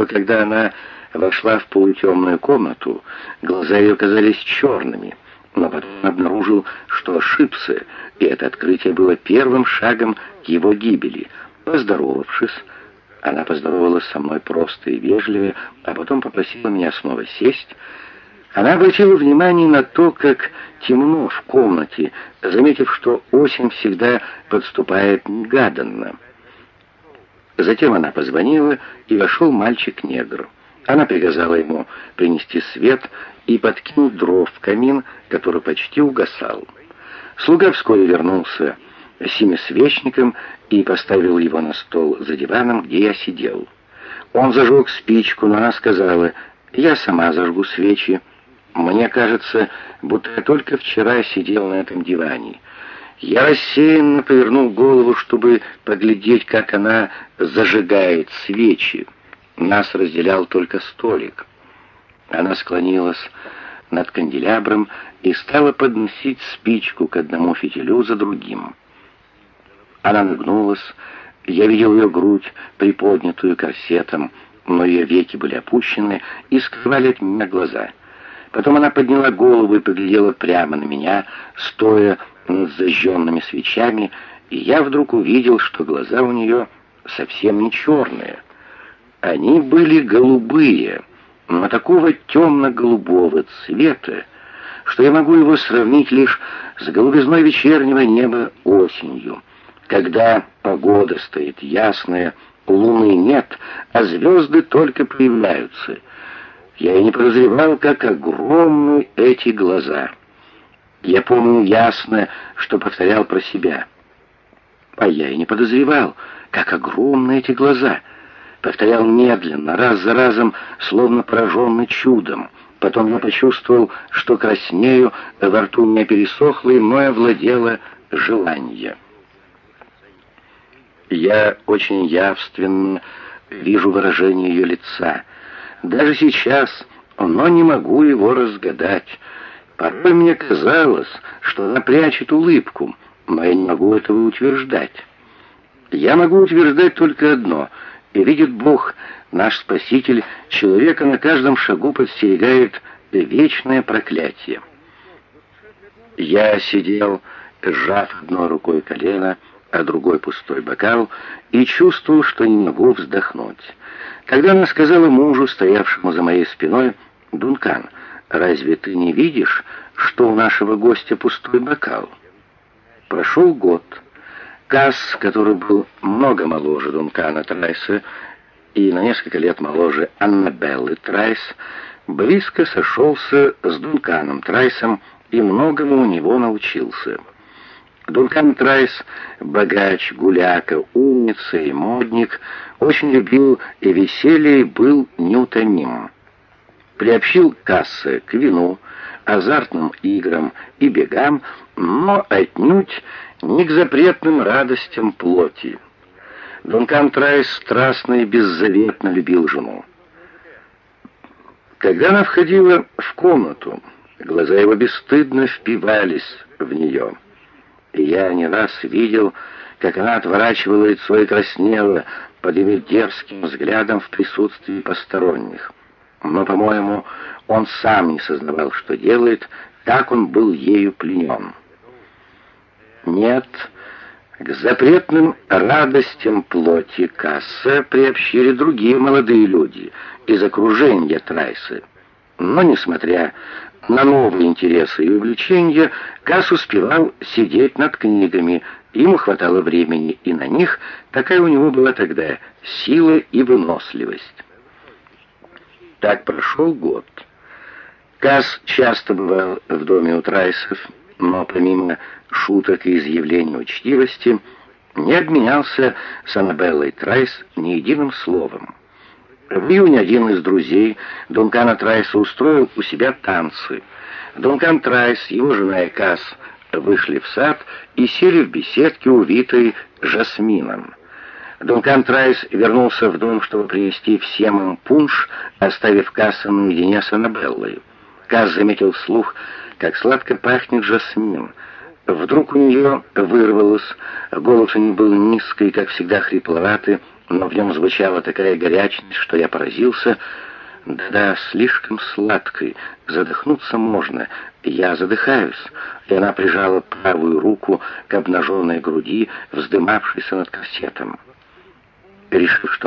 что когда она вошла в полутемную комнату, глаза ее казались черными, но потом обнаружил, что ошибся, и это открытие было первым шагом к его гибели. Поздоровавшись, она поздоровалась со мной просто и вежливо, а потом попросила меня снова сесть. Она обратила внимание на то, как темно в комнате, заметив, что осень всегда подступает негаданно. Затем она позвонила, и вошел мальчик-негр. Она приказала ему принести свет и подкинуть дров в камин, который почти угасал. Слуга вскоре вернулся с семисвечником и поставил его на стол за диваном, где я сидел. Он зажег спичку, но она сказала, «Я сама зажгу свечи. Мне кажется, будто я только вчера сидел на этом диване». Я рассеянно повернул голову, чтобы поглядеть, как она зажигает свечи. Нас разделял только столик. Она склонилась над канделябром и стала подносить спичку к одному фитилю за другим. Она нагнулась, я видел ее грудь, приподнятую корсетом, но ее веки были опущены и скрывали от меня глаза. Потом она подняла голову и поглядела прямо на меня, стоя над зажженными свечами, и я вдруг увидел, что глаза у нее совсем не черные. Они были голубые, но такого темно-голубого цвета, что я могу его сравнить лишь с голубизной вечернего неба осенью, когда погода стоит ясная, луны нет, а звезды только появляются. Я и не подозревал, как огромны эти глаза. Я помню ясно, что повторял про себя. А я и не подозревал, как огромны эти глаза. Повторял медленно, раз за разом, словно пораженный чудом. Потом я почувствовал, что краснею, во рту мне пересохло, и мной овладело желание. Я очень явственно вижу выражение ее лица. Даже сейчас, но не могу его разгадать. Порой мне казалось, что она прячет улыбку, но я не могу этого утверждать. Я могу утверждать только одно, и видит Бог, наш Спаситель, человека на каждом шагу подстерегает вечное проклятие. Я сидел, сжав одной рукой колено, а другой пустой бокал, и чувствовал, что не могу вздохнуть. Когда она сказала мужу, стоявшему за моей спиной, «Дункан, Разве ты не видишь, что у нашего гостя пустой бокал? Прошел год. Касс, который был много моложе Дункана Трайса и на несколько лет моложе Аннабеллы Трайс, близко сошелся с Дунканом Трайсом и многому у него научился. Дункан Трайс, богач, гуляка, умница и модник, очень любил и веселье был неутомим приобщил Касса к вину, азартным играм и бегам, но отнюдь не к запретным радостям плоти. Дункан Трайс страстно и беззаветно любил жену. Когда она входила в комнату, глаза его бесстыдно впивались в нее. И я не раз видел, как она отворачивала лицо и краснела под его дерзким взглядом в присутствии посторонних но, по-моему, он сам не сознавал, что делает, так он был ею пленен. Нет, к запретным радостям плоти Касса приобщили другие молодые люди из окружения Трайсы. Но, несмотря на новые интересы и увлечения, Касс успевал сидеть над книгами, ему хватало времени и на них, такая у него была тогда сила и выносливость. Так прошел год. Касс часто бывал в доме у Трайсов, но помимо шуток и изъявлений учтивости, не обменялся с Аннабеллой Трайс ни единым словом. В июне один из друзей Дункана Трайса устроил у себя танцы. Дункан Трайс, его жена и Касс вышли в сад и сели в беседке, увитой жасмином. Дункан Трайс вернулся в дом, чтобы принести всем им пунш, оставив Касса наедине с Аннабеллой. Касс заметил вслух, как сладко пахнет жасмин. Вдруг у нее вырвалось, голос у нее был низкий, как всегда хрипловатый, но в нем звучала такая горячность, что я поразился. Да-да, слишком сладкой, задохнуться можно. Я задыхаюсь. И она прижала правую руку к обнаженной груди, вздымавшейся над корсетом. Решив, что